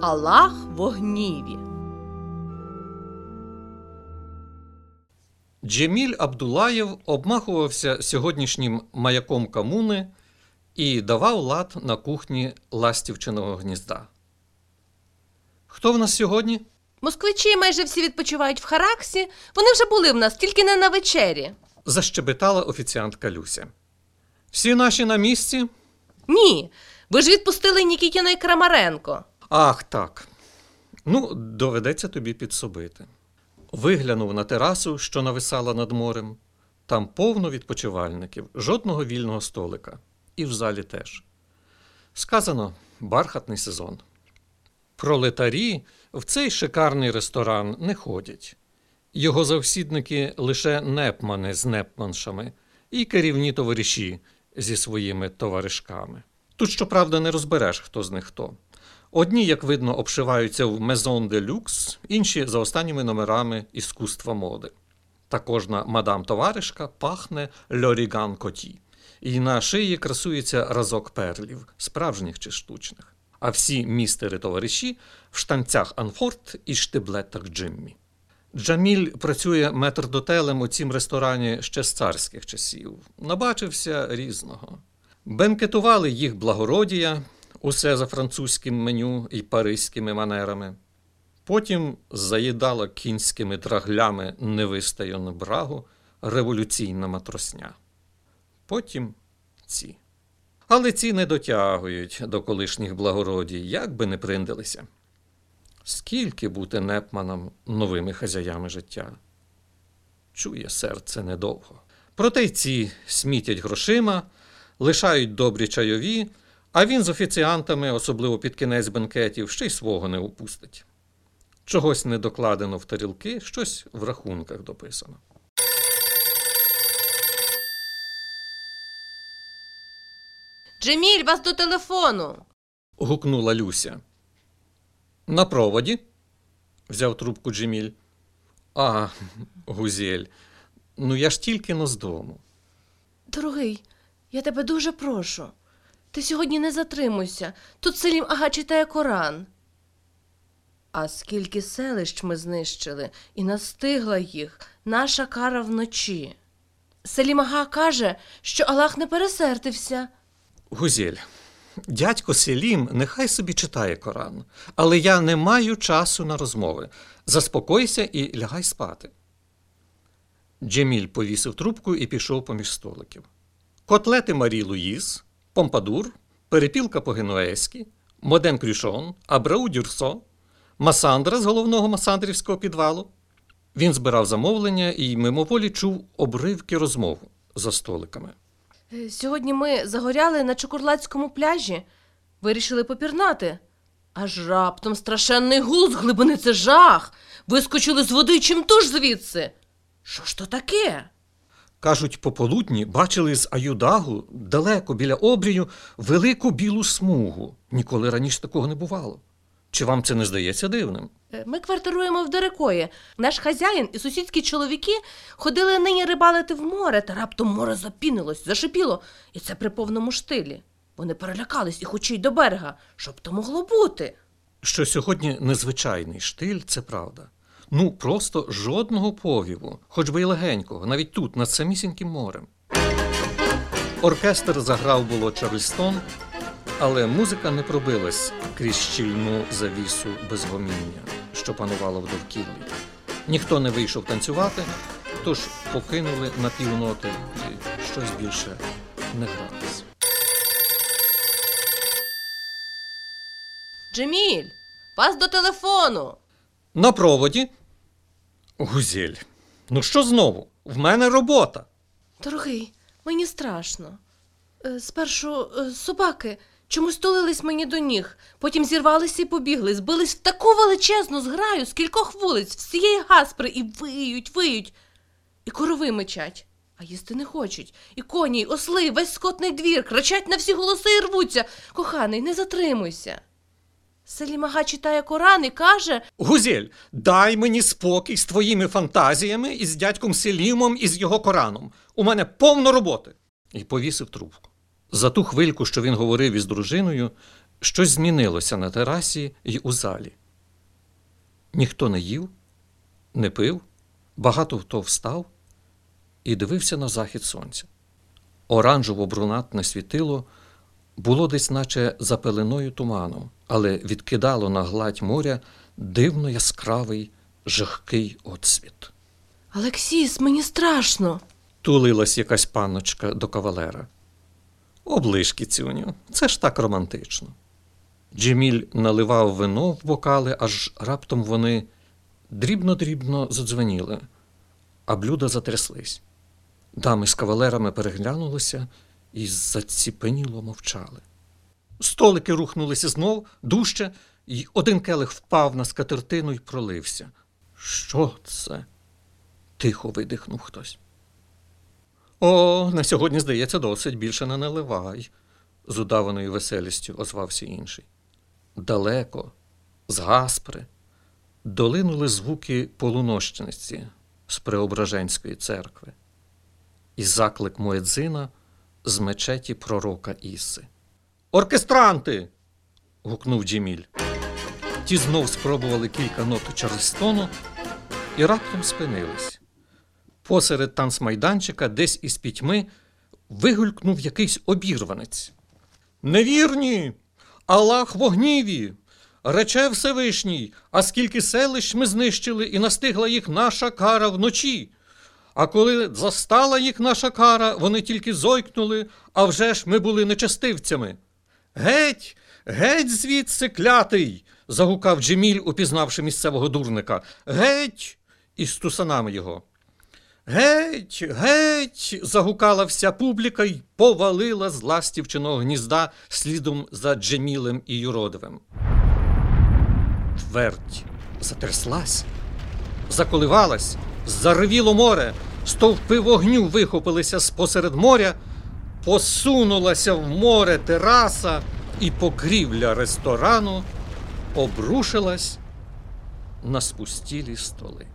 Аллах в гніві. Джеміль Абдулаєв обмахувався сьогоднішнім маяком комуни і давав лад на кухні ластівчиного гнізда. Хто в нас сьогодні? Москвичі майже всі відпочивають в Хараксі. Вони вже були в нас, тільки не на вечері. защебетала офіціантка Люся. Всі наші на місці? Ні. Ви ж відпустили Нікітіна і Крамаренко. Ах, так. Ну, доведеться тобі підсобити. Виглянув на терасу, що нависала над морем. Там повно відпочивальників, жодного вільного столика. І в залі теж. Сказано бархатний сезон. Пролетарі в цей шикарний ресторан не ходять. Його завсідники лише непмани з непманшами і керівні товариші зі своїми товаришками. Тут, щоправда, не розбереш, хто з них хто. Одні, як видно, обшиваються в Maison de Luxe, інші за останніми номерами іскусства моди. Та кожна мадам товаришка пахне льоріган коті, і на шиї красується разок перлів, справжніх чи штучних. А всі містери товариші в штанцях Анфорд і штиблетах Джиммі. Джаміль працює метрдотелем у цім ресторані ще з царських часів. Набачився різного. Бенкетували їх благородія, усе за французьким меню і паризькими манерами. Потім заїдала кінськими драглями невистаяну брагу революційна матросня. Потім ці. Але ці не дотягують до колишніх благородій, як би не приндилися. Скільки бути непманом новими хазяями життя? Чує серце недовго. Проте й ці смітять грошима, лишають добрі чайові, а він з офіціантами, особливо під кінець бенкетів, ще й свого не упустить. Чогось не докладено в тарілки, щось в рахунках дописано. Джеміль, вас до телефону. гукнула Люся. На проводі? взяв трубку Джеміль. А, гузель. Ну я ж тільки но з дому. Дорогий, я тебе дуже прошу. Ти сьогодні не затримуйся. Тут Селім Ага читає Коран. А скільки селищ ми знищили, і настигла їх наша кара вночі. Селім Ага каже, що Аллах не пересердився. Гузель, дядько Селім нехай собі читає Коран, але я не маю часу на розмови. Заспокойся і лягай спати. Джеміль повісив трубку і пішов поміж столиків. Котлети Марі Луїз, Помпадур, перепілка по-генуезьки, Моден Крюшон, Абрау Дюрсо, Масандра з головного масандрівського підвалу. Він збирав замовлення і мимоволі чув обривки розмов за столиками. Е, Сьогодні ми загоряли на Чокурлацькому пляжі, вирішили попірнати. Аж раптом страшенний гул з глибини це жах. Вискочили з води чимтуж звідси. Що ж то таке? Кажуть, пополудні бачили з Аюдагу далеко біля обрію велику білу смугу. Ніколи раніше такого не бувало. Чи вам це не здається дивним? Е, Ми квартируємо в Дерекої. Наш хазяїн і сусідські чоловіки ходили нині рибалити в море, та раптом море запінилось, зашипіло, і це при повному штилі. Вони перелякались і хочуть до берега. Що б то могло бути? Що сьогодні незвичайний штиль, це правда. Ну, просто жодного повіву, хоч би й легенького, навіть тут, над самісіньким морем. Оркестр заграв було Чарльстон, але музика не пробилась крізь щільну завісу безгоміння, що панувало в довкіллі. Ніхто не вийшов танцювати, тож покинули на півноти і щось більше не гралось. Джеміль, вас до телефону. На проводі. Гузель. Ну що знову? В мене робота. Дорогий, мені страшно. Е, Спершу е, собаки чомусь тулились мені до ніг, потім зірвалися і побігли, збились в таку величезну зграю з кількох вулиць, всієї гаспри, і виють, виють. І корови мечать, а їсти не хочуть. І коні, і осли, весь скотний двір, кричать на всі голоси і рвуться. Коханий, не затримуйся. Селімага читає Коран і каже, Гузель, дай мені спокій з твоїми фантазіями і з дядьком Селімом і з його Кораном. У мене повно роботи. І повісив трубку. За ту хвильку, що він говорив із дружиною, Щось змінилося на терасі й у залі. Ніхто не їв, не пив, багато хто встав і дивився на захід сонця. Оранжево-брунатне світило було десь наче за пеленою туманом, але відкидало на гладь моря дивно яскравий жахкий отсвіт. Алексіс, мені страшно. Тулилась якась панночка до кавалера. Оближ, кіцюню, це ж так романтично. Джеміль наливав вино в бокали, аж раптом вони дрібно-дрібно задзвеніли, а блюда затряслись. Дами з кавалерами переглянулися і заціпеніло мовчали. Столики рухнулися знов дужче, і один келих впав на скатертину й пролився. Що це? тихо видихнув хтось. О, на сьогодні, здається, досить більше не наливай, з удаваною веселістю озвався інший. Далеко, з Гаспри, долинули звуки полунощниці з Преображенської церкви і заклик Моедзина з мечеті пророка Іси. Оркестранти. гукнув Джеміль. Ті знов спробували кілька нот Чарльстону і раптом спинились. Посеред танцмайданчика, десь із пітьми, вигулькнув якийсь обірванець. Невірні! Аллах в огніві! Рече Всевишній, а скільки селищ ми знищили, і настигла їх наша кара вночі. А коли застала їх наша кара, вони тільки зойкнули, а вже ж ми були нечестивцями. Геть, геть звідси клятий. загукав Джеміль, упізнавши місцевого дурника. Геть! із тусанами його. Геть, геть. загукала вся публіка й повалила з ластівчиного гнізда слідом за Джемілем і Юродовим. Твердь затряслась, заколивалась, заревіло море, стовпи вогню вихопилися посеред моря, посунулася в море тераса, і покрівля ресторану обрушилась на спустілі столи.